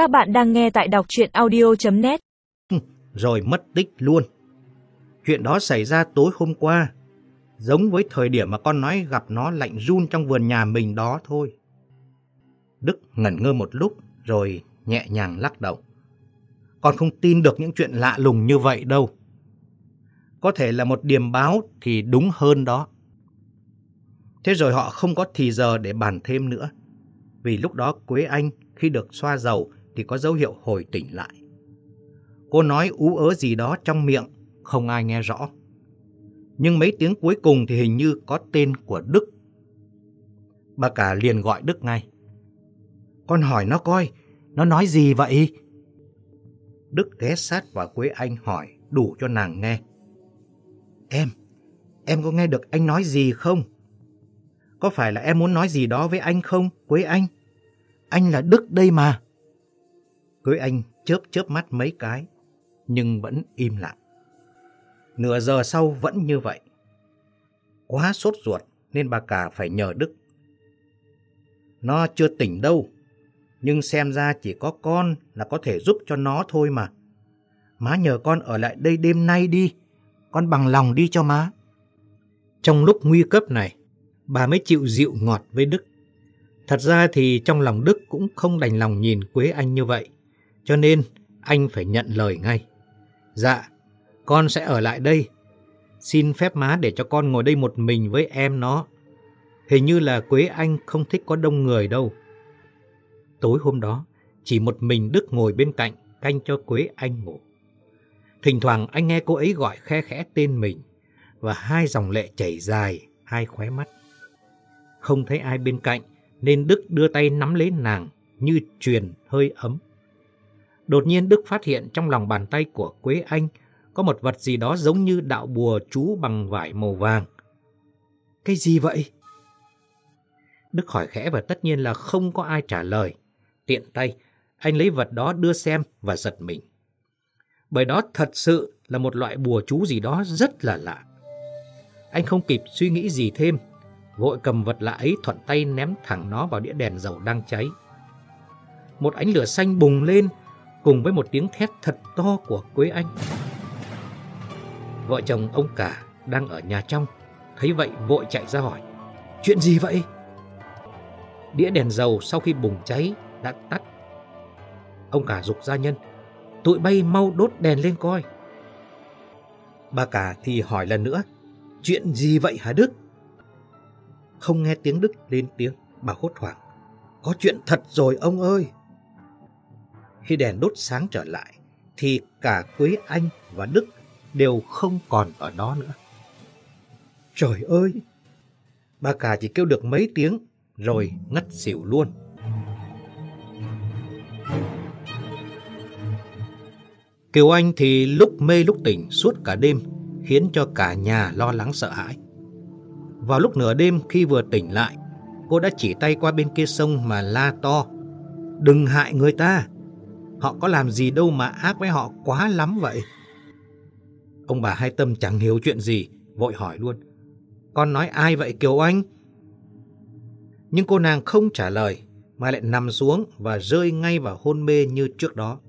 Các bạn đang nghe tại đọc chuyện audio.net Rồi mất tích luôn. Chuyện đó xảy ra tối hôm qua, giống với thời điểm mà con nói gặp nó lạnh run trong vườn nhà mình đó thôi. Đức ngẩn ngơ một lúc rồi nhẹ nhàng lắc động Con không tin được những chuyện lạ lùng như vậy đâu. Có thể là một điềm báo thì đúng hơn đó. Thế rồi họ không có thì giờ để bàn thêm nữa. Vì lúc đó Quế Anh khi được xoa dầu thì có dấu hiệu hồi tỉnh lại. Cô nói ú ớ gì đó trong miệng, không ai nghe rõ. Nhưng mấy tiếng cuối cùng thì hình như có tên của Đức. Bà cả liền gọi Đức ngay. Con hỏi nó coi, nó nói gì vậy? Đức ghé sát vào Quế Anh hỏi đủ cho nàng nghe. Em, em có nghe được anh nói gì không? Có phải là em muốn nói gì đó với anh không, Quế Anh? Anh là Đức đây mà. Quế Anh chớp chớp mắt mấy cái, nhưng vẫn im lặng. Nửa giờ sau vẫn như vậy. Quá sốt ruột nên bà cả phải nhờ Đức. Nó chưa tỉnh đâu, nhưng xem ra chỉ có con là có thể giúp cho nó thôi mà. Má nhờ con ở lại đây đêm nay đi, con bằng lòng đi cho má. Trong lúc nguy cấp này, bà mới chịu dịu ngọt với Đức. Thật ra thì trong lòng Đức cũng không đành lòng nhìn Quế Anh như vậy, cho nên anh phải nhận lời ngay. Dạ, con sẽ ở lại đây. Xin phép má để cho con ngồi đây một mình với em nó. Hình như là Quế Anh không thích có đông người đâu. Tối hôm đó, chỉ một mình Đức ngồi bên cạnh canh cho Quế Anh ngủ. Thỉnh thoảng anh nghe cô ấy gọi khe khẽ tên mình và hai dòng lệ chảy dài hai khóe mắt. Không thấy ai bên cạnh nên Đức đưa tay nắm lấy nàng như truyền hơi ấm. Đột nhiên Đức phát hiện trong lòng bàn tay của Quế Anh có một vật gì đó giống như đạo bùa chú bằng vải màu vàng. Cái gì vậy? Đức hỏi khẽ và tất nhiên là không có ai trả lời. Tiện tay, anh lấy vật đó đưa xem và giật mình. Bởi đó thật sự là một loại bùa chú gì đó rất là lạ. Anh không kịp suy nghĩ gì thêm, vội cầm vật lạ ấy thuận tay ném thẳng nó vào đĩa đèn dầu đang cháy. Một ánh lửa xanh bùng lên cùng với một tiếng thét thật to của Quế Anh. Vợ chồng ông cả đang ở nhà trong, thấy vậy vội chạy ra hỏi. Chuyện gì vậy? Đĩa đèn dầu sau khi bùng cháy đã tắt. Ông cả dục gia nhân, tụi bay mau đốt đèn lên coi. Bà cả thì hỏi lần nữa, chuyện gì vậy hả Đức? Không nghe tiếng Đức lên tiếng, bà hốt hoảng. Có chuyện thật rồi ông ơi! Khi đèn đốt sáng trở lại, thì cả Quế Anh và Đức đều không còn ở đó nữa. Trời ơi! Bà cả chỉ kêu được mấy tiếng rồi ngất xỉu luôn. Kiều Anh thì lúc mê lúc tỉnh suốt cả đêm, khiến cho cả nhà lo lắng sợ hãi. Vào lúc nửa đêm khi vừa tỉnh lại, cô đã chỉ tay qua bên kia sông mà la to. Đừng hại người ta, họ có làm gì đâu mà ác với họ quá lắm vậy. Ông bà Hai Tâm chẳng hiểu chuyện gì, vội hỏi luôn. Con nói ai vậy Kiều Anh? Nhưng cô nàng không trả lời, mà lại nằm xuống và rơi ngay vào hôn mê như trước đó.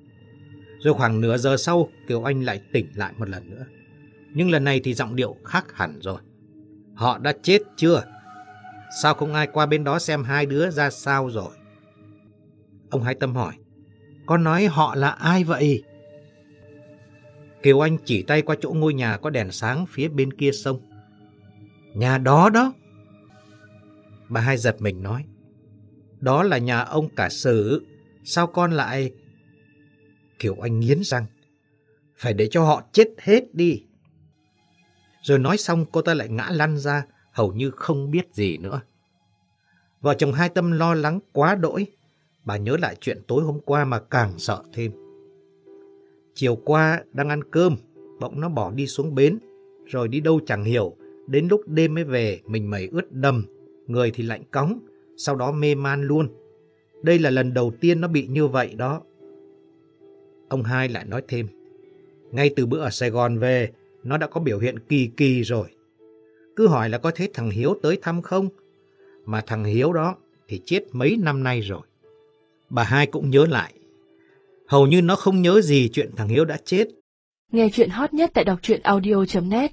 Rồi khoảng nửa giờ sau, Kiều Anh lại tỉnh lại một lần nữa. Nhưng lần này thì giọng điệu khác hẳn rồi. Họ đã chết chưa? Sao không ai qua bên đó xem hai đứa ra sao rồi? Ông Hai Tâm hỏi. Con nói họ là ai vậy? Kiều Anh chỉ tay qua chỗ ngôi nhà có đèn sáng phía bên kia sông. Nhà đó đó. Bà hai giật mình nói. Đó là nhà ông cả sử. Sao con lại... Kiều Anh nghiến răng. Phải để cho họ chết hết đi. Rồi nói xong cô ta lại ngã lăn ra, hầu như không biết gì nữa. Vợ chồng hai tâm lo lắng quá đỗi. Bà nhớ lại chuyện tối hôm qua mà càng sợ thêm. Chiều qua đang ăn cơm, bỗng nó bỏ đi xuống bến, rồi đi đâu chẳng hiểu. Đến lúc đêm mới về, mình mẩy ướt đầm, người thì lạnh cóng, sau đó mê man luôn. Đây là lần đầu tiên nó bị như vậy đó. Ông hai lại nói thêm, ngay từ bữa ở Sài Gòn về, nó đã có biểu hiện kỳ kỳ rồi. Cứ hỏi là có thấy thằng Hiếu tới thăm không? Mà thằng Hiếu đó thì chết mấy năm nay rồi. Bà hai cũng nhớ lại. Hầu như nó không nhớ gì chuyện thằng Hiếu đã chết. Nghe chuyện hot nhất tại đọc truyện audio.net